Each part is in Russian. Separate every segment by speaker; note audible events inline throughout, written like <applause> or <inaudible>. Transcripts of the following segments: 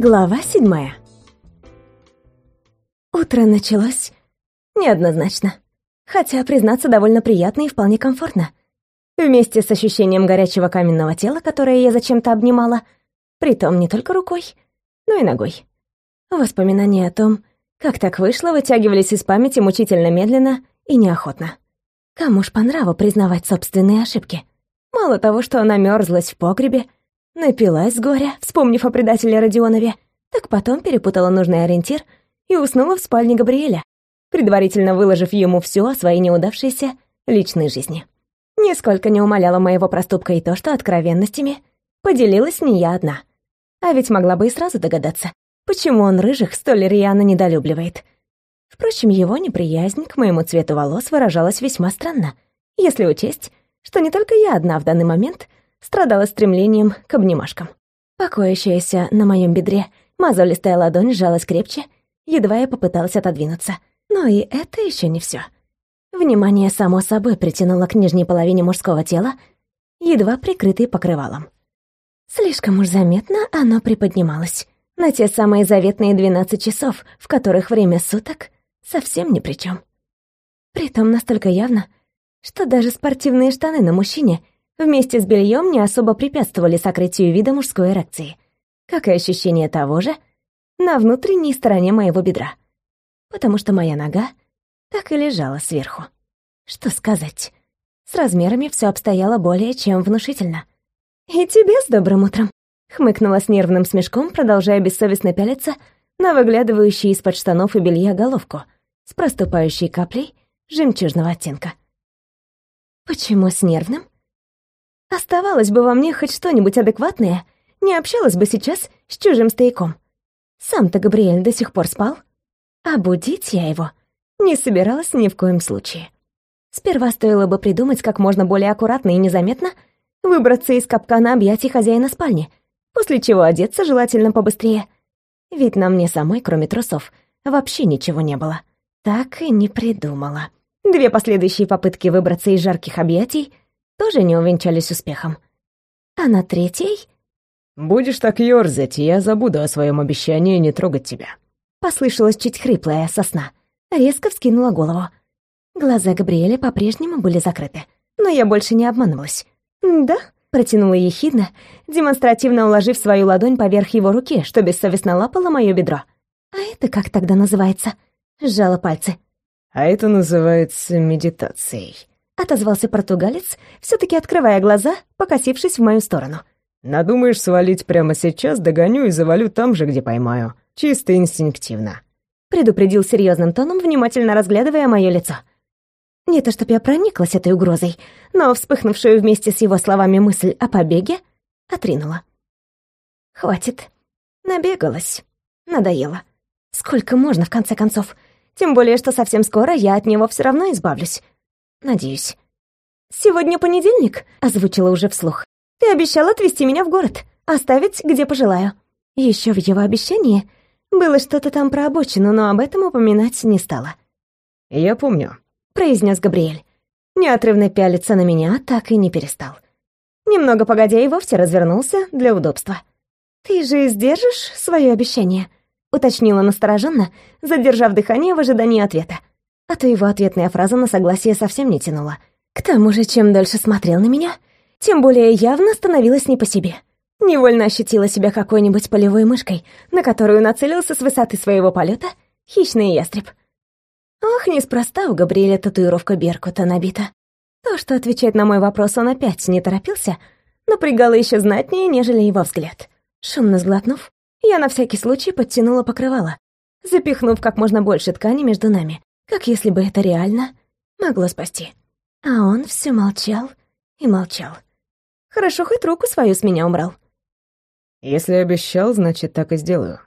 Speaker 1: Глава седьмая. Утро началось неоднозначно, хотя, признаться, довольно приятно и вполне комфортно. Вместе с ощущением горячего каменного тела, которое я зачем-то обнимала, притом не только рукой, но и ногой. Воспоминания о том, как так вышло, вытягивались из памяти мучительно медленно и неохотно. Кому ж по нраву признавать собственные ошибки? Мало того, что она мерзлась в погребе, напилась горя, вспомнив о предателе Родионове, так потом перепутала нужный ориентир и уснула в спальне Габриэля, предварительно выложив ему все о своей неудавшейся личной жизни. Нисколько не умаляло моего проступка и то, что откровенностями поделилась не я одна. А ведь могла бы и сразу догадаться, почему он рыжих столь рьяно недолюбливает. Впрочем, его неприязнь к моему цвету волос выражалась весьма странно, если учесть, что не только я одна в данный момент страдала стремлением к обнимашкам. Покоящаяся на моем бедре мозолистая ладонь сжалась крепче, едва я попыталась отодвинуться. Но и это еще не все. Внимание само собой притянуло к нижней половине мужского тела, едва прикрытой покрывалом. Слишком уж заметно оно приподнималось. На те самые заветные 12 часов, в которых время суток совсем ни при чем. Притом настолько явно, что даже спортивные штаны на мужчине вместе с бельем не особо препятствовали сокрытию вида мужской эрекции, как и ощущение того же на внутренней стороне моего бедра, потому что моя нога так и лежала сверху. Что сказать? С размерами все обстояло более чем внушительно. «И тебе с добрым утром!» — хмыкнула с нервным смешком, продолжая бессовестно пялиться на выглядывающую из-под штанов и белья головку с проступающей каплей жемчужного оттенка. Почему с нервным? Оставалось бы во мне хоть что-нибудь адекватное, не общалась бы сейчас с чужим стояком. Сам-то Габриэль до сих пор спал, а будить я его не собиралась ни в коем случае. Сперва стоило бы придумать, как можно более аккуратно и незаметно выбраться из капкана объятий хозяина спальни, после чего одеться желательно побыстрее. Ведь на мне самой, кроме трусов, вообще ничего не было. Так и не придумала. Две последующие попытки выбраться из жарких объятий тоже не увенчались успехом. А на третьей...
Speaker 2: «Будешь так ёрзать, я забуду о своем обещании не трогать тебя».
Speaker 1: Послышалась чуть хриплая сосна. Резко вскинула голову. Глаза Габриэля по-прежнему были закрыты. Но я больше не обманывалась. «Да?» — протянула ехидно, демонстративно уложив свою ладонь поверх его руки, что бессовестно лапало моё бедро. «А это как тогда называется?» — сжала пальцы.
Speaker 2: А это называется медитацией.
Speaker 1: Отозвался португалец, все-таки открывая глаза, покосившись в мою сторону.
Speaker 2: Надумаешь свалить прямо сейчас, догоню и завалю там же, где поймаю. Чисто инстинктивно.
Speaker 1: Предупредил серьезным тоном, внимательно разглядывая мое лицо. Не то чтоб я прониклась этой угрозой, но вспыхнувшую вместе с его словами мысль о побеге отринула. Хватит. Набегалась. Надоело. Сколько можно, в конце концов? Тем более, что совсем скоро я от него все равно избавлюсь. Надеюсь. «Сегодня понедельник», — озвучила уже вслух. «Ты обещал отвезти меня в город, оставить, где пожелаю». Еще в его обещании было что-то там про обочину, но об этом упоминать не стала.
Speaker 2: «Я помню», —
Speaker 1: произнес Габриэль. Неотрывно пялиться на меня так и не перестал. Немного погодя и вовсе развернулся для удобства. «Ты же сдержишь свое обещание?» — уточнила настороженно, задержав дыхание в ожидании ответа. А то его ответная фраза на согласие совсем не тянула. К тому же, чем дольше смотрел на меня, тем более явно становилось не по себе. Невольно ощутила себя какой-нибудь полевой мышкой, на которую нацелился с высоты своего полета хищный ястреб. Ох, неспроста у Габриэля татуировка Беркута набита. То, что отвечать на мой вопрос он опять не торопился, напрягало еще знатнее, нежели его взгляд. Шумно сглотнув, я на всякий случай подтянула покрывало, запихнув как можно больше ткани между нами, как если бы это реально могло спасти. А он все молчал и молчал. Хорошо, хоть руку свою с меня убрал.
Speaker 2: «Если обещал, значит, так и сделаю».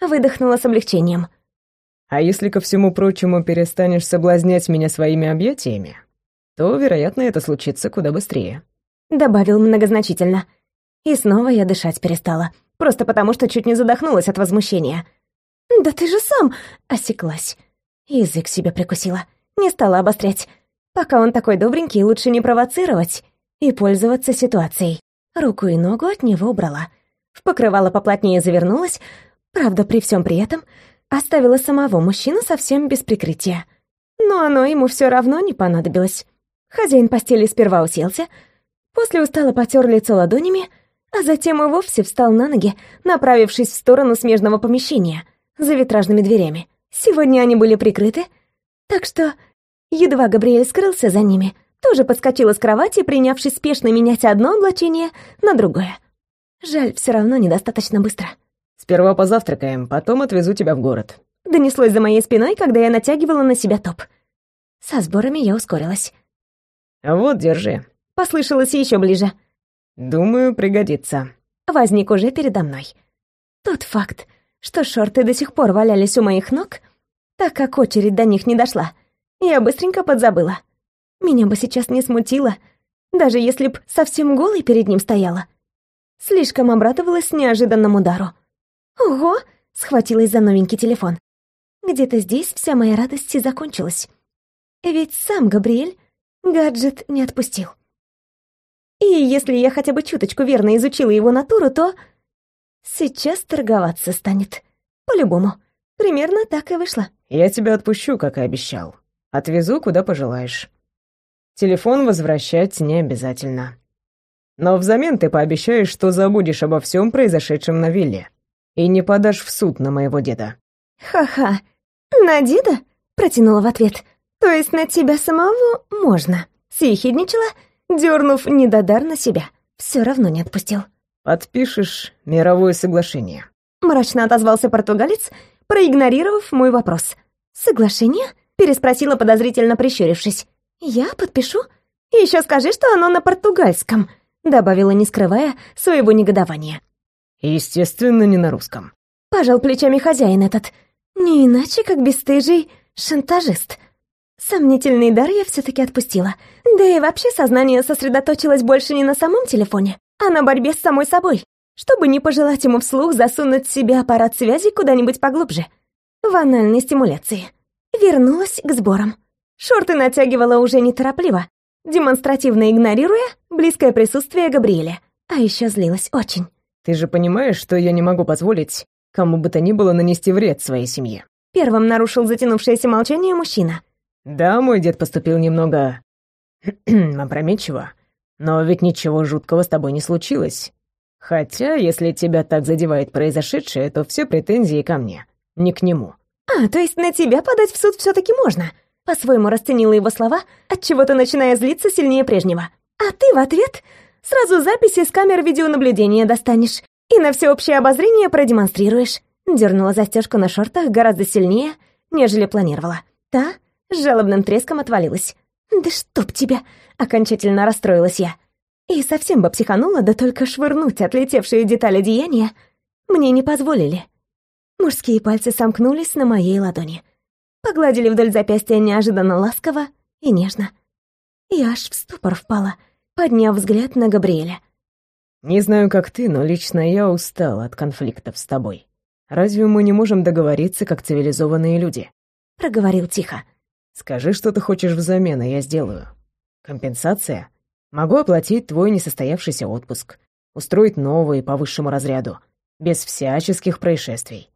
Speaker 1: Выдохнула с облегчением.
Speaker 2: «А если ко всему прочему перестанешь соблазнять меня своими объятиями, то, вероятно, это случится куда быстрее».
Speaker 1: Добавил многозначительно. И снова я дышать перестала просто потому, что чуть не задохнулась от возмущения. «Да ты же сам...» — осеклась. Язык себе прикусила. Не стала обострять. Пока он такой добренький, лучше не провоцировать и пользоваться ситуацией. Руку и ногу от него убрала. в покрывало поплотнее завернулась, правда, при всем при этом оставила самого мужчину совсем без прикрытия. Но оно ему все равно не понадобилось. Хозяин постели сперва уселся, после устало потер лицо ладонями, а затем и вовсе встал на ноги, направившись в сторону смежного помещения, за витражными дверями. Сегодня они были прикрыты, так что, едва Габриэль скрылся за ними, тоже подскочила с кровати, принявшись спешно менять одно облачение на другое. Жаль, все равно недостаточно быстро.
Speaker 2: «Сперва позавтракаем, потом отвезу тебя в город».
Speaker 1: Донеслось за моей спиной, когда я натягивала на себя топ. Со сборами я ускорилась.
Speaker 2: «Вот, держи».
Speaker 1: Послышалось еще ближе.
Speaker 2: «Думаю, пригодится».
Speaker 1: Возник уже передо мной. Тот факт, что шорты до сих пор валялись у моих ног, так как очередь до них не дошла, я быстренько подзабыла. Меня бы сейчас не смутило, даже если б совсем голой перед ним стояла. Слишком обрадовалась неожиданному удару. «Ого!» — схватилась за новенький телефон. Где-то здесь вся моя радость и закончилась. Ведь сам Габриэль гаджет не отпустил. И если я хотя бы чуточку верно изучила его натуру, то... Сейчас торговаться станет. По-любому. Примерно так и вышло.
Speaker 2: Я тебя отпущу, как и обещал. Отвезу, куда пожелаешь. Телефон возвращать не обязательно. Но взамен ты пообещаешь, что забудешь обо всем произошедшем на вилле и не подашь в суд на моего деда.
Speaker 1: Ха-ха. На деда? Протянула в ответ. То есть на тебя самого можно. Съехидничала, дернув недодар на себя. Все равно не отпустил.
Speaker 2: Подпишешь мировое соглашение.
Speaker 1: Мрачно отозвался португалец, проигнорировав мой вопрос. «Соглашение?» — переспросила подозрительно прищурившись. «Я подпишу? Еще скажи, что оно на португальском», — добавила, не скрывая своего негодования.
Speaker 2: «Естественно, не на русском».
Speaker 1: Пожал плечами хозяин этот. Не иначе, как бесстыжий шантажист. Сомнительный дар я все таки отпустила. Да и вообще сознание сосредоточилось больше не на самом телефоне, а на борьбе с самой собой, чтобы не пожелать ему вслух засунуть себе аппарат связи куда-нибудь поглубже. В анальной стимуляции. Вернулась к сборам. Шорты натягивала уже неторопливо, демонстративно игнорируя близкое присутствие Габриэля. А еще злилась очень.
Speaker 2: «Ты же понимаешь, что я не могу позволить кому бы то ни было нанести вред своей семье?»
Speaker 1: Первым нарушил затянувшееся молчание мужчина.
Speaker 2: «Да, мой дед поступил немного... <clears throat> опрометчиво, но ведь ничего жуткого с тобой не случилось. Хотя, если тебя так задевает произошедшее, то все претензии ко мне, не к нему».
Speaker 1: «А, то есть на тебя подать в суд все таки можно?» По-своему расценила его слова, от чего то начиная злиться сильнее прежнего. «А ты в ответ сразу записи с камер видеонаблюдения достанешь и на всеобщее обозрение продемонстрируешь». Дернула застежку на шортах гораздо сильнее, нежели планировала. Та с жалобным треском отвалилась. «Да чтоб тебя!» — окончательно расстроилась я. И совсем бы психанула, да только швырнуть отлетевшие детали деяния мне не позволили. Мужские пальцы сомкнулись на моей ладони. Погладили вдоль запястья неожиданно ласково и нежно. Я аж в ступор впала, подняв взгляд на Габриэля.
Speaker 2: «Не знаю, как ты, но лично я устал от конфликтов с тобой. Разве мы не можем договориться, как цивилизованные люди?»
Speaker 1: Проговорил тихо.
Speaker 2: «Скажи, что ты хочешь взамен, и я сделаю. Компенсация? Могу оплатить твой несостоявшийся отпуск, устроить новый по высшему разряду, без всяческих происшествий.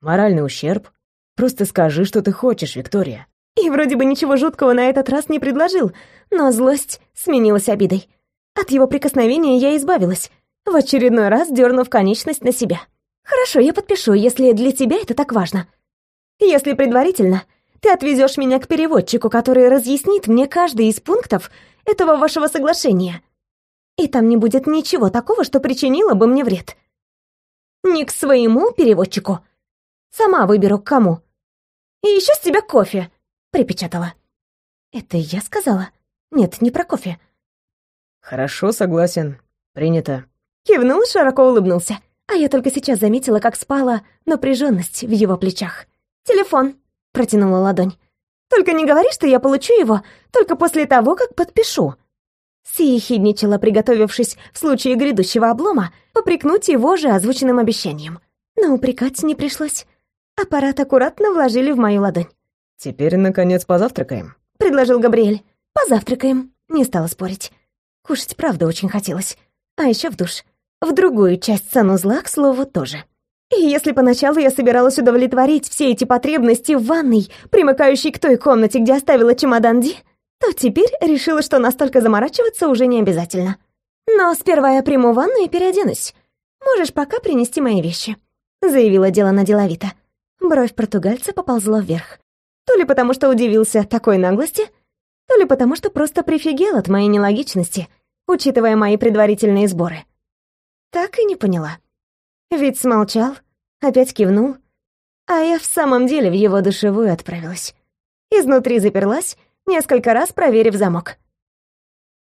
Speaker 2: Моральный ущерб Просто скажи, что ты хочешь, Виктория».
Speaker 1: И вроде бы ничего жуткого на этот раз не предложил, но злость сменилась обидой. От его прикосновения я избавилась, в очередной раз дернув конечность на себя. «Хорошо, я подпишу, если для тебя это так важно. Если предварительно, ты отвезешь меня к переводчику, который разъяснит мне каждый из пунктов этого вашего соглашения. И там не будет ничего такого, что причинило бы мне вред. Не к своему переводчику. Сама выберу, к кому. И еще с тебя кофе!» — припечатала. «Это я сказала? Нет, не про кофе».
Speaker 2: «Хорошо, согласен. Принято».
Speaker 1: Кивнул, широко улыбнулся. А я только сейчас заметила, как спала напряженность в его плечах. «Телефон», — протянула ладонь. «Только не говори, что я получу его только после того, как подпишу». Съехидничала, приготовившись в случае грядущего облома попрекнуть его же озвученным обещанием. Но упрекать не пришлось. Аппарат аккуратно вложили в мою ладонь.
Speaker 2: «Теперь, наконец, позавтракаем», —
Speaker 1: предложил Габриэль. «Позавтракаем», — не стала спорить. Кушать, правда, очень хотелось. А еще в душ. В другую часть санузла, к слову, тоже. И если поначалу я собиралась удовлетворить все эти потребности в ванной, примыкающей к той комнате, где оставила чемодан Ди, то теперь решила, что настолько заморачиваться уже не обязательно. Но сперва я приму ванну и переоденусь. Можешь пока принести мои вещи», — заявила Делана деловито. Бровь португальца поползла вверх. То ли потому, что удивился такой наглости, то ли потому, что просто прифигел от моей нелогичности, учитывая мои предварительные сборы. Так и не поняла. Ведь смолчал, опять кивнул, а я в самом деле в его душевую отправилась. Изнутри заперлась, несколько раз проверив замок.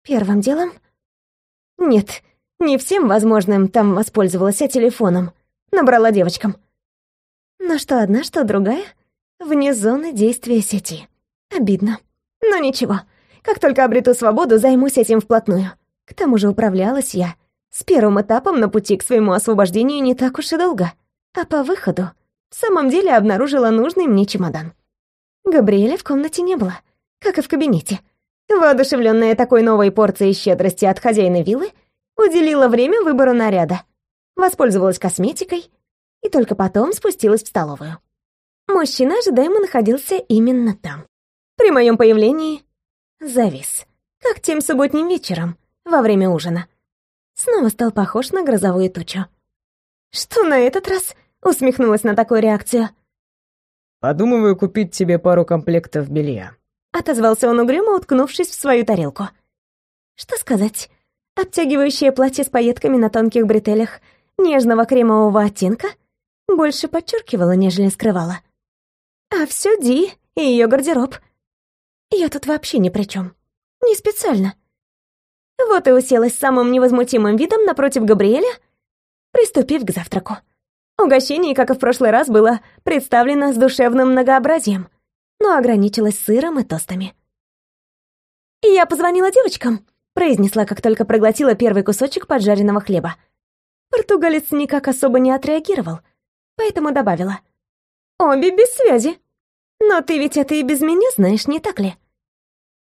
Speaker 1: Первым делом... Нет, не всем возможным там воспользовалась, а телефоном. Набрала девочкам. Но что одна, что другая, вне зоны действия сети. Обидно. Но ничего, как только обрету свободу, займусь этим вплотную. К тому же управлялась я с первым этапом на пути к своему освобождению не так уж и долго. А по выходу в самом деле обнаружила нужный мне чемодан. Габриэля в комнате не было, как и в кабинете. Воодушевленная такой новой порцией щедрости от хозяина виллы, уделила время выбору наряда, воспользовалась косметикой и только потом спустилась в столовую. Мужчина ожидаемо находился именно там. При моем появлении завис, как тем субботним вечером во время ужина снова стал похож на грозовую тучу. «Что на этот раз?» — усмехнулась на такую реакцию.
Speaker 2: «Подумываю купить тебе пару комплектов белья», —
Speaker 1: отозвался он угрюмо, уткнувшись в свою тарелку. Что сказать? Обтягивающее платье с пайетками на тонких бретелях нежного кремового оттенка больше подчеркивало, нежели скрывало. А все Ди и ее гардероб. Я тут вообще ни при чем. Не специально. Вот и уселась самым невозмутимым видом напротив Габриэля, приступив к завтраку. Угощение, как и в прошлый раз, было представлено с душевным многообразием, но ограничилось сыром и тостами. «Я позвонила девочкам», — произнесла, как только проглотила первый кусочек поджаренного хлеба. Португалец никак особо не отреагировал, поэтому добавила. «Обе без связи. Но ты ведь это и без меня знаешь, не так ли?»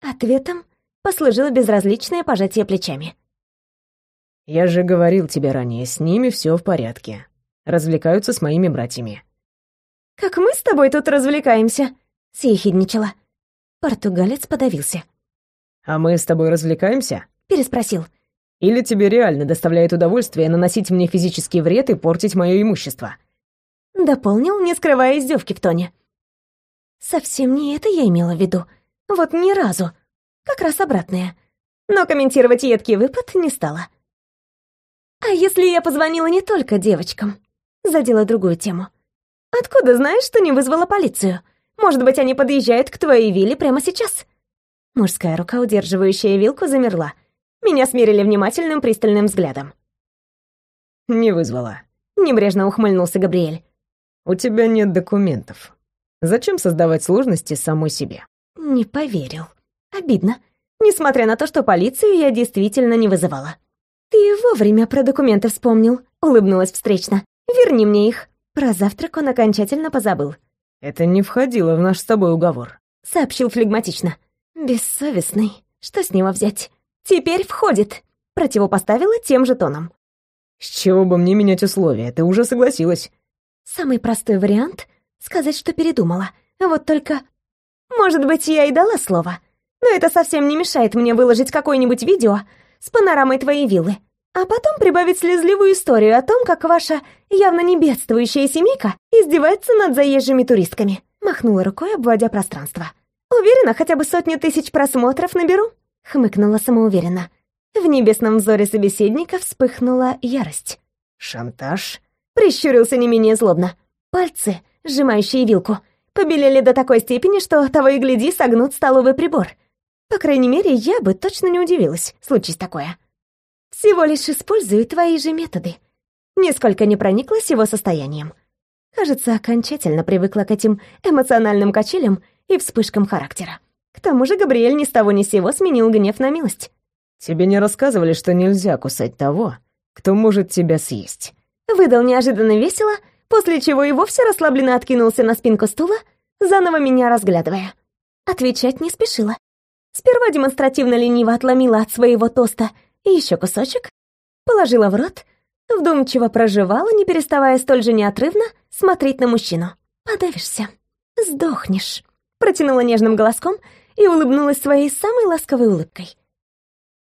Speaker 1: Ответом послужило безразличное пожатие плечами.
Speaker 2: «Я же говорил тебе ранее, с ними все в порядке. Развлекаются с моими братьями».
Speaker 1: «Как мы с тобой тут развлекаемся?» — съехидничала. Португалец подавился.
Speaker 2: «А мы с тобой развлекаемся?»
Speaker 1: — переспросил.
Speaker 2: «Или тебе реально доставляет удовольствие наносить мне физический вред и портить мое имущество?»
Speaker 1: Дополнил, не скрывая издевки в тоне. Совсем не это я имела в виду. Вот ни разу как раз обратное. Но комментировать едкий выпад не стала. «А если я позвонила не только девочкам?» Задела другую тему. «Откуда знаешь, что не вызвала полицию? Может быть, они подъезжают к твоей вилле прямо сейчас?» Мужская рука, удерживающая вилку, замерла. Меня смерили внимательным пристальным взглядом.
Speaker 2: «Не вызвала», —
Speaker 1: небрежно ухмыльнулся Габриэль.
Speaker 2: «У тебя нет документов. Зачем создавать сложности самой себе?»
Speaker 1: Не поверил. Обидно. Несмотря на то, что полицию я действительно не вызывала. «Ты вовремя про документы вспомнил», — улыбнулась встречно. «Верни мне их». Про завтрак он окончательно позабыл.
Speaker 2: «Это не входило в наш с тобой уговор», —
Speaker 1: сообщил флегматично. «Бессовестный. Что с него взять?» «Теперь входит», — противопоставила тем же тоном.
Speaker 2: «С чего бы мне менять условия? Ты уже согласилась».
Speaker 1: Самый простой вариант — сказать, что передумала. Вот только... Может быть, я и дала слово, но это совсем не мешает мне выложить какое-нибудь видео с панорамой твоей виллы, а потом прибавить слезливую историю о том, как ваша явно не бедствующая семейка издевается над заезжими туристками. Махнула рукой, обводя пространство. Уверена, хотя бы сотню тысяч просмотров наберу, хмыкнула самоуверенно. В небесном взоре собеседника вспыхнула ярость.
Speaker 2: «Шантаж?»
Speaker 1: — прищурился не менее злобно. Пальцы, сжимающие вилку, побелели до такой степени, что того и гляди согнут столовый прибор — по крайней мере, я бы точно не удивилась, случись такое. Всего лишь использую твои же методы. Нисколько не прониклась его состоянием. Кажется, окончательно привыкла к этим эмоциональным качелям и вспышкам характера. К тому же Габриэль ни с того ни с сего сменил гнев на милость.
Speaker 2: «Тебе не рассказывали, что нельзя кусать того, кто может тебя съесть?»
Speaker 1: Выдал неожиданно весело, после чего и вовсе расслабленно откинулся на спинку стула, заново меня разглядывая. Отвечать не спешила. Сперва демонстративно лениво отломила от своего тоста еще кусочек, положила в рот, вдумчиво проживала, не переставая столь же неотрывно смотреть на мужчину. «Подавишься, сдохнешь», — протянула нежным голоском и улыбнулась своей самой ласковой улыбкой.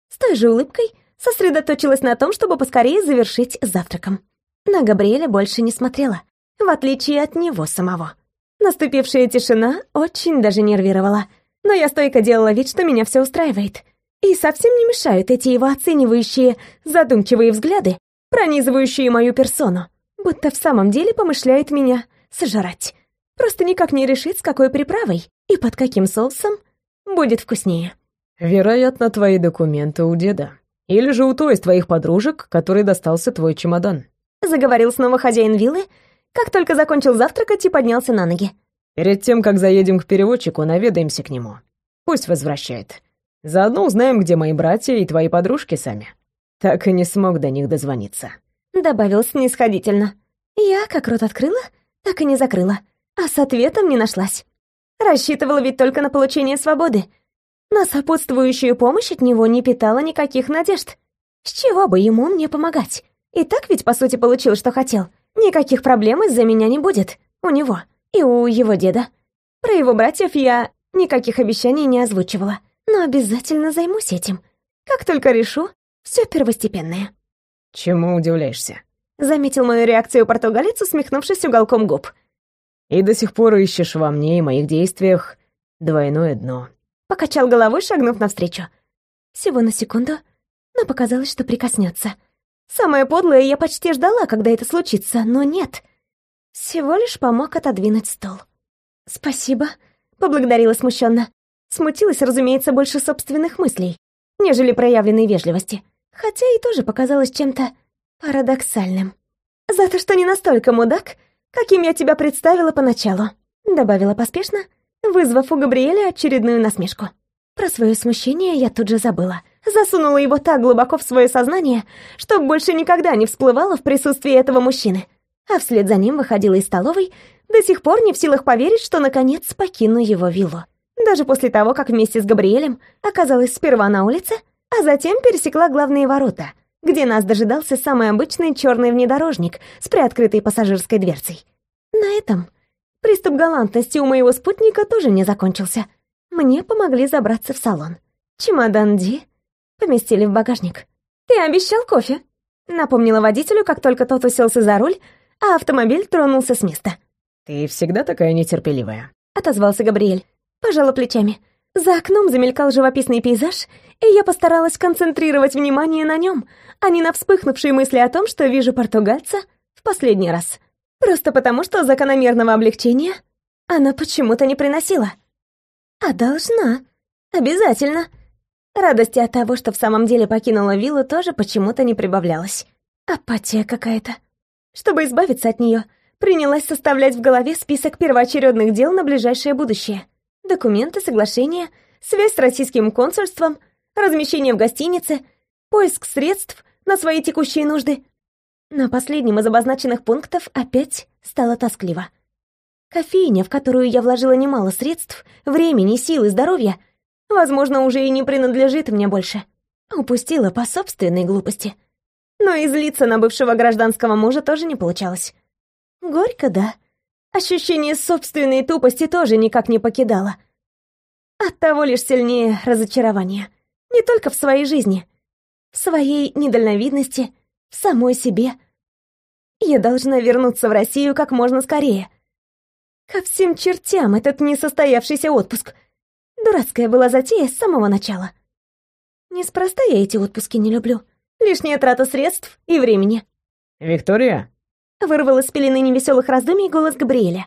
Speaker 1: С той же улыбкой сосредоточилась на том, чтобы поскорее завершить завтраком. На Габриэля больше не смотрела, в отличие от него самого. Наступившая тишина очень даже нервировала, но я стойко делала вид, что меня все устраивает. И совсем не мешают эти его оценивающие, задумчивые взгляды, пронизывающие мою персону, будто в самом деле помышляет меня сожрать. Просто никак не решит, с какой приправой и под каким соусом будет вкуснее.
Speaker 2: «Вероятно, твои документы у деда. Или же у той из твоих подружек, которой достался твой чемодан»,
Speaker 1: заговорил снова хозяин виллы, как только закончил завтракать и поднялся на ноги.
Speaker 2: «Перед тем, как заедем к переводчику, наведаемся к нему. Пусть возвращает. Заодно узнаем, где мои братья и твои подружки сами. Так и не смог до них дозвониться».
Speaker 1: Добавил снисходительно. Я как рот открыла, так и не закрыла, а с ответом не нашлась. Рассчитывала ведь только на получение свободы. На сопутствующую помощь от него не питала никаких надежд. С чего бы ему мне помогать? И так ведь, по сути, получил, что хотел. Никаких проблем из-за меня не будет. У него. И у его деда. Про его братьев я никаких обещаний не озвучивала. Но обязательно займусь этим. Как только решу, все первостепенное.
Speaker 2: «Чему удивляешься?»
Speaker 1: Заметил мою реакцию португалец, усмехнувшись уголком губ.
Speaker 2: «И до сих пор ищешь во мне и моих действиях двойное дно».
Speaker 1: Покачал головой, шагнув навстречу. Всего на секунду, но показалось, что прикоснется. Самое подлое я почти ждала, когда это случится, но нет. Всего лишь помог отодвинуть стол. «Спасибо», — поблагодарила смущенно. Смутилась, разумеется, больше собственных мыслей, нежели проявленной вежливости. Хотя и тоже показалось чем-то парадоксальным. «За то, что не настолько мудак, каким я тебя представила поначалу», — добавила поспешно, вызвав у Габриэля очередную насмешку. Про свое смущение я тут же забыла — засунула его так глубоко в свое сознание, что больше никогда не всплывала в присутствии этого мужчины. А вслед за ним выходила из столовой, до сих пор не в силах поверить, что наконец покину его виллу. Даже после того, как вместе с Габриэлем оказалась сперва на улице, а затем пересекла главные ворота, где нас дожидался самый обычный черный внедорожник с приоткрытой пассажирской дверцей. На этом приступ галантности у моего спутника тоже не закончился. Мне помогли забраться в салон. Чемодан Ди поместили в багажник. «Ты обещал кофе», — напомнила водителю, как только тот уселся за руль, а автомобиль тронулся с места.
Speaker 2: «Ты всегда такая нетерпеливая», —
Speaker 1: отозвался Габриэль. Пожала плечами. За окном замелькал живописный пейзаж, и я постаралась концентрировать внимание на нем, а не на вспыхнувшей мысли о том, что вижу португальца в последний раз. Просто потому, что закономерного облегчения она почему-то не приносила. А должна. Обязательно. Радости от того, что в самом деле покинула виллу, тоже почему-то не прибавлялось. Апатия какая-то. Чтобы избавиться от нее, принялась составлять в голове список первоочередных дел на ближайшее будущее. Документы, соглашения, связь с российским консульством, размещение в гостинице, поиск средств на свои текущие нужды. На последнем из обозначенных пунктов опять стало тоскливо. Кофейня, в которую я вложила немало средств, времени, сил и здоровья — Возможно, уже и не принадлежит мне больше. Упустила по собственной глупости. Но и злиться на бывшего гражданского мужа тоже не получалось. Горько, да. Ощущение собственной тупости тоже никак не покидало. Оттого лишь сильнее разочарование. Не только в своей жизни. В своей недальновидности, в самой себе. Я должна вернуться в Россию как можно скорее. Ко всем чертям этот несостоявшийся отпуск — Дурацкая была затея с самого начала. Неспроста я эти отпуски не люблю. Лишняя трата средств и времени.
Speaker 2: «Виктория?»
Speaker 1: Вырвал из пелены невеселых раздумий голос Габриэля.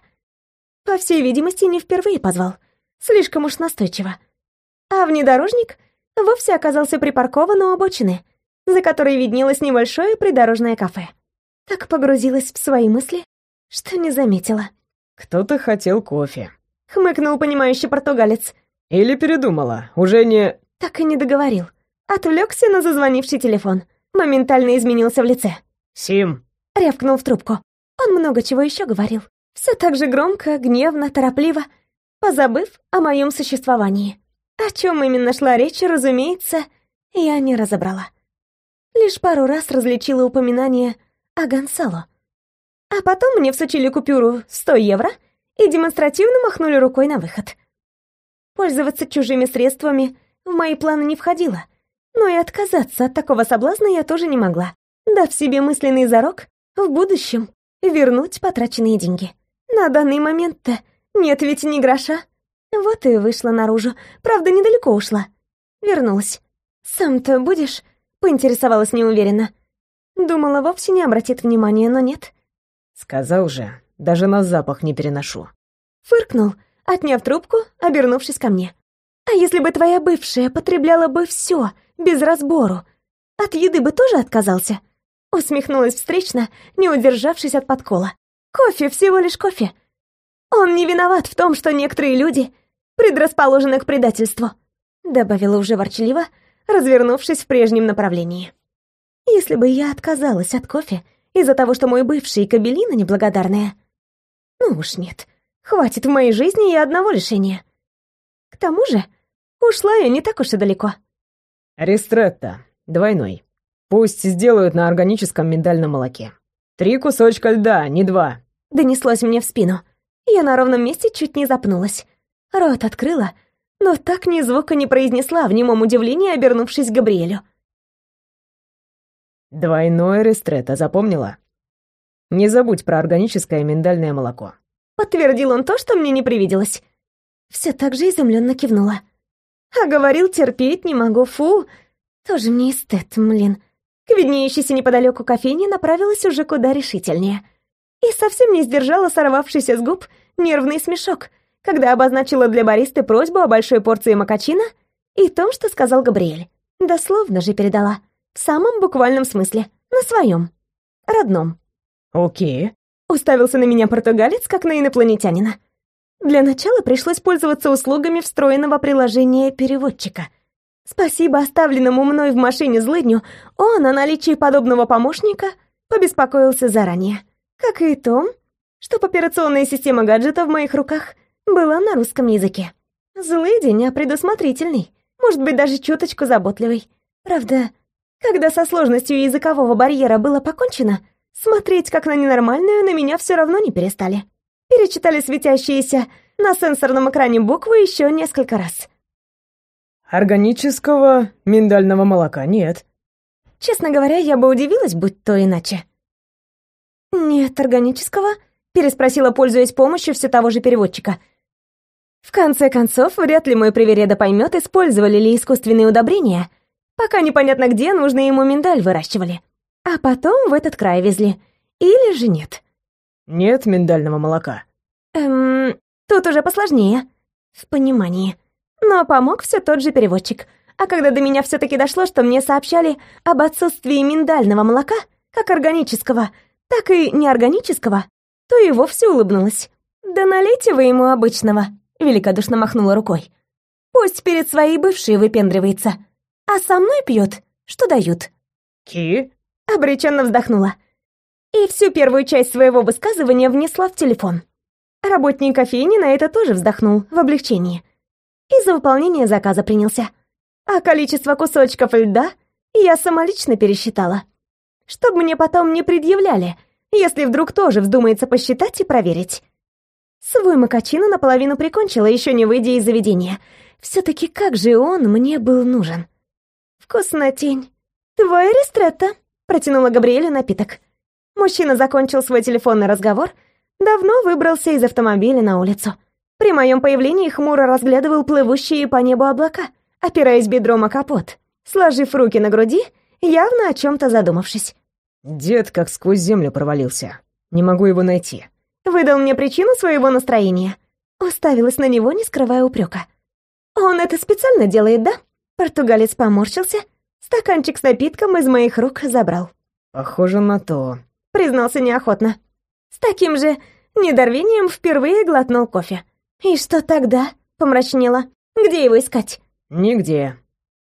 Speaker 1: По всей видимости, не впервые позвал. Слишком уж настойчиво. А внедорожник вовсе оказался припаркован у обочины, за которой виднелось небольшое придорожное кафе. Так погрузилась в свои мысли, что не заметила.
Speaker 2: «Кто-то хотел кофе», —
Speaker 1: хмыкнул понимающий португалец.
Speaker 2: Или передумала? Уже не...»
Speaker 1: Так и не договорил. Отвлекся на зазвонивший телефон. Моментально изменился в лице.
Speaker 2: «Сим!»
Speaker 1: Рявкнул в трубку. Он много чего еще говорил. Все так же громко, гневно, торопливо, позабыв о моем существовании. О чем именно шла речь, разумеется, я не разобрала. Лишь пару раз различила упоминание а Гонсало. А потом мне всучили купюру 100 евро и демонстративно махнули рукой на выход. Пользоваться чужими средствами в мои планы не входило, но и отказаться от такого соблазна я тоже не могла, дав себе мысленный зарок в будущем вернуть потраченные деньги. На данный момент-то нет ведь ни гроша. Вот и вышла наружу, правда, недалеко ушла. Вернулась. «Сам-то будешь?» — поинтересовалась неуверенно. Думала, вовсе не обратит внимания, но нет.
Speaker 2: Сказал же, даже на запах не переношу.
Speaker 1: Фыркнул, отняв трубку, обернувшись ко мне. «А если бы твоя бывшая потребляла бы все без разбору, от еды бы тоже отказался?» Усмехнулась встречно, не удержавшись от подкола. «Кофе, всего лишь кофе. Он не виноват в том, что некоторые люди предрасположены к предательству», добавила уже ворчливо, развернувшись в прежнем направлении. «Если бы я отказалась от кофе из-за того, что мой бывший кабелина неблагодарная, ну уж нет, хватит в моей жизни и одного лишения. К тому же, ушла я не так уж и далеко».
Speaker 2: «Ристретто, двойной. Пусть сделают на органическом миндальном молоке. Три кусочка льда, не два».
Speaker 1: Донеслось мне в спину. Я на ровном месте чуть не запнулась. Рот открыла, но так ни звука не произнесла, в немом удивлении обернувшись к Габриэлю.
Speaker 2: «Двойное ристретто, запомнила? Не забудь про органическое миндальное молоко».
Speaker 1: Подтвердил он то, что мне не привиделось. Все так же изумленно кивнула. А говорил, терпеть не могу, фу. Тоже мне эстет, млин. К виднеющейся неподалеку кофейне направилась уже куда решительнее. И совсем не сдержала сорвавшийся с губ нервный смешок, когда обозначила для баристы просьбу о большой порции макачина и том, что сказал Габриэль. Дословно же передала. В самом буквальном смысле. На своем. Родном.
Speaker 2: «Окей», —
Speaker 1: уставился на меня португалец, как на инопланетянина. Для начала пришлось пользоваться услугами встроенного приложения переводчика. Спасибо оставленному мной в машине злыдню, он о наличии подобного помощника побеспокоился заранее. Как и том, что операционная система гаджета в моих руках была на русском языке. Злыдень, а предусмотрительный, может быть, даже чуточку заботливый. Правда, когда со сложностью языкового барьера было покончено, смотреть как на ненормальную на меня все равно не перестали перечитали светящиеся на сенсорном экране буквы еще несколько раз.
Speaker 2: «Органического миндального молока нет».
Speaker 1: Честно говоря, я бы удивилась, будь то иначе. «Нет органического?» — переспросила, пользуясь помощью все того же переводчика. В конце концов, вряд ли мой привереда поймет, использовали ли искусственные удобрения, пока непонятно где нужный ему миндаль выращивали. А потом в этот край везли. Или же нет.
Speaker 2: Нет миндального молока.
Speaker 1: Эм, тут уже посложнее. В понимании. Но помог все тот же переводчик. А когда до меня все-таки дошло, что мне сообщали об отсутствии миндального молока, как органического, так и неорганического, то и вовсе улыбнулась. «Да налейте вы ему обычного», — великодушно махнула рукой. «Пусть перед своей бывшей выпендривается, а со мной пьет, что дают».
Speaker 2: «Ки?»
Speaker 1: — обреченно вздохнула и всю первую часть своего высказывания внесла в телефон. Работник кофейни на это тоже вздохнул в облегчении. И за выполнение заказа принялся. А количество кусочков льда я самолично пересчитала. Чтобы мне потом не предъявляли, если вдруг тоже вздумается посчитать и проверить. Свой макачино наполовину прикончила, еще не выйдя из заведения. Все-таки как же он мне был нужен. «Вкуснотень. Твой ристретто», — протянула Габриэлю напиток. Мужчина закончил свой телефонный разговор, давно выбрался из автомобиля на улицу. При моем появлении хмуро разглядывал плывущие по небу облака, опираясь бедром о капот, сложив руки на груди, явно о чем-то задумавшись.
Speaker 2: «Дед как сквозь землю провалился. Не могу его найти».
Speaker 1: Выдал мне причину своего настроения. Уставилась на него, не скрывая упрека. «Он это специально делает, да?» Португалец поморщился, стаканчик с напитком из моих рук забрал.
Speaker 2: «Похоже на то»,
Speaker 1: признался неохотно. С таким же недорвением впервые глотнул кофе. «И что тогда?» — помрачнела. «Где его искать?»
Speaker 2: «Нигде.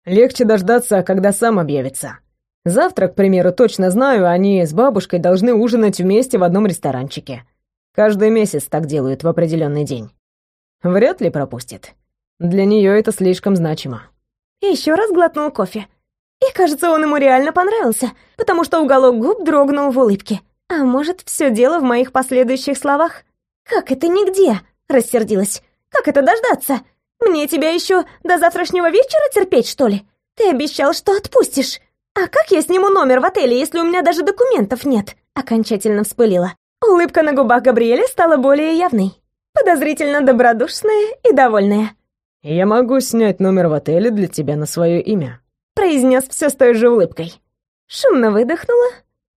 Speaker 2: Легче дождаться, когда сам объявится. Завтра, к примеру, точно знаю, они с бабушкой должны ужинать вместе в одном ресторанчике. Каждый месяц так делают в определенный день. Вряд ли пропустит. Для нее это слишком значимо».
Speaker 1: Еще раз глотнул кофе. И, кажется, он ему реально понравился, потому что уголок губ дрогнул в улыбке. А может, все дело в моих последующих словах? «Как это нигде?» — рассердилась. «Как это дождаться? Мне тебя еще до завтрашнего вечера терпеть, что ли? Ты обещал, что отпустишь. А как я сниму номер в отеле, если у меня даже документов нет?» Окончательно вспылила. Улыбка на губах Габриэля стала более явной. Подозрительно добродушная и довольная.
Speaker 2: «Я могу снять номер в отеле для тебя на свое имя», —
Speaker 1: произнес все с той же улыбкой. Шумно выдохнула,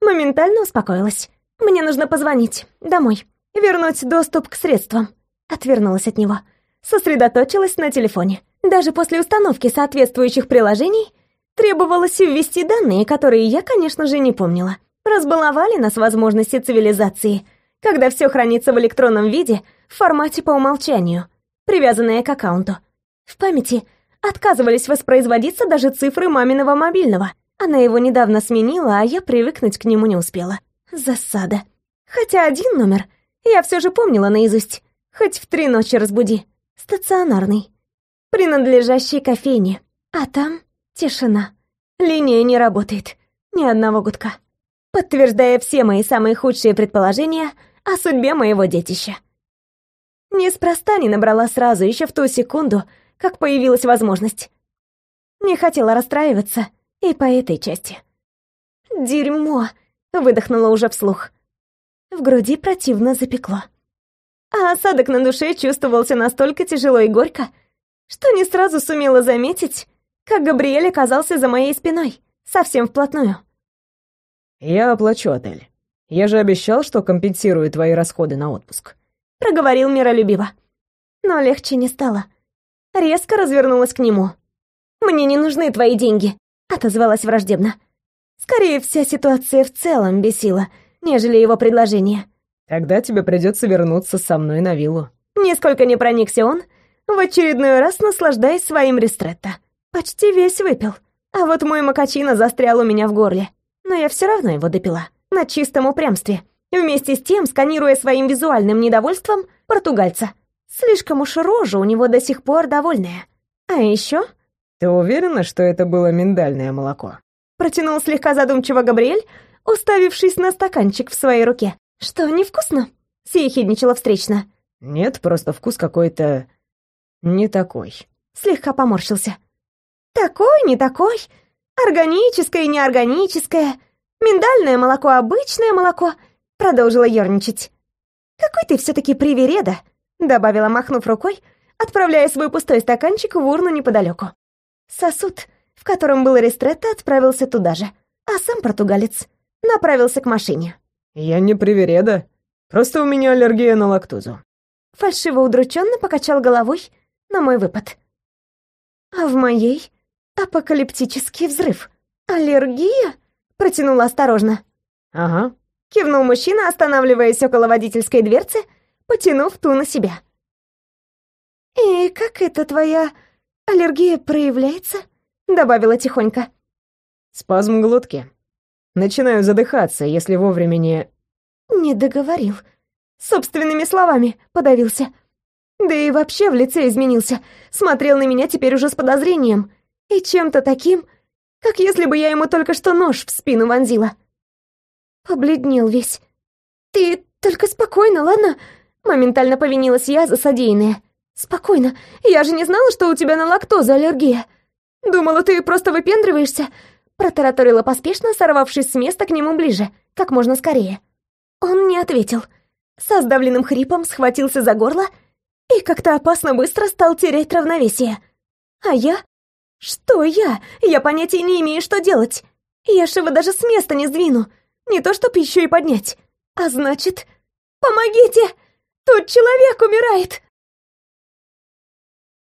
Speaker 1: моментально успокоилась. «Мне нужно позвонить. Домой. Вернуть доступ к средствам». Отвернулась от него. Сосредоточилась на телефоне. Даже после установки соответствующих приложений требовалось ввести данные, которые я, конечно же, не помнила. Разбаловали нас возможности цивилизации, когда все хранится в электронном виде в формате по умолчанию, привязанное к аккаунту. В памяти отказывались воспроизводиться даже цифры маминого мобильного. Она его недавно сменила, а я привыкнуть к нему не успела. Засада. Хотя один номер я все же помнила наизусть. Хоть в три ночи разбуди. Стационарный. Принадлежащий кофейне. А там тишина. Линия не работает. Ни одного гудка. Подтверждая все мои самые худшие предположения о судьбе моего детища. Неспроста не набрала сразу, еще в ту секунду, как появилась возможность. Не хотела расстраиваться и по этой части. «Дерьмо!» — выдохнула уже вслух. В груди противно запекло. А осадок на душе чувствовался настолько тяжело и горько, что не сразу сумела заметить, как Габриэль оказался за моей спиной, совсем вплотную.
Speaker 2: «Я оплачу отель. Я же обещал, что компенсирую твои расходы на отпуск», —
Speaker 1: проговорил миролюбиво. Но легче не стало резко развернулась к нему. «Мне не нужны твои деньги», — отозвалась враждебно. Скорее, вся ситуация в целом бесила, нежели его предложение.
Speaker 2: «Тогда тебе придется вернуться со мной на виллу».
Speaker 1: Нисколько не проникся он, в очередной раз наслаждаясь своим ристретто. Почти весь выпил. А вот мой макачино застрял у меня в горле. Но я все равно его допила. На чистом упрямстве. Вместе с тем, сканируя своим визуальным недовольством португальца. Слишком уж рожа у него до сих пор довольная. А еще...
Speaker 2: Ты уверена, что это было миндальное молоко?
Speaker 1: Протянул слегка задумчиво Габриэль, уставившись на стаканчик в своей руке. Что, невкусно? Съехидничала встречно.
Speaker 2: Нет, просто вкус какой-то... не такой.
Speaker 1: Слегка поморщился. Такой, не такой. Органическое, неорганическое. Миндальное молоко, обычное молоко. Продолжила ерничать. Какой ты все-таки привереда добавила, махнув рукой, отправляя свой пустой стаканчик в урну неподалеку. Сосуд, в котором был ристретто, отправился туда же, а сам португалец направился к машине.
Speaker 2: «Я не привереда, просто у меня аллергия на лактозу».
Speaker 1: Фальшиво удрученно покачал головой на мой выпад. А в моей апокалиптический взрыв. «Аллергия?» — протянула осторожно.
Speaker 2: «Ага», —
Speaker 1: кивнул мужчина, останавливаясь около водительской дверцы потянув ту на себя. «И как эта твоя аллергия проявляется?» — добавила тихонько.
Speaker 2: «Спазм глотки. Начинаю задыхаться, если вовремя не...»
Speaker 1: Не договорил. Собственными словами подавился. Да и вообще в лице изменился. Смотрел на меня теперь уже с подозрением. И чем-то таким, как если бы я ему только что нож в спину вонзила. Побледнел весь. «Ты только спокойно, ладно? Моментально повинилась я за содеянное. «Спокойно, я же не знала, что у тебя на лактозу аллергия. Думала, ты просто выпендриваешься», протараторила поспешно, сорвавшись с места к нему ближе, как можно скорее. Он не ответил. Со сдавленным хрипом схватился за горло и как-то опасно быстро стал терять равновесие. А я? Что я? Я понятия не имею, что делать. Я его даже с места не сдвину. Не то чтоб еще и поднять. А значит... «Помогите!» Тут человек умирает!»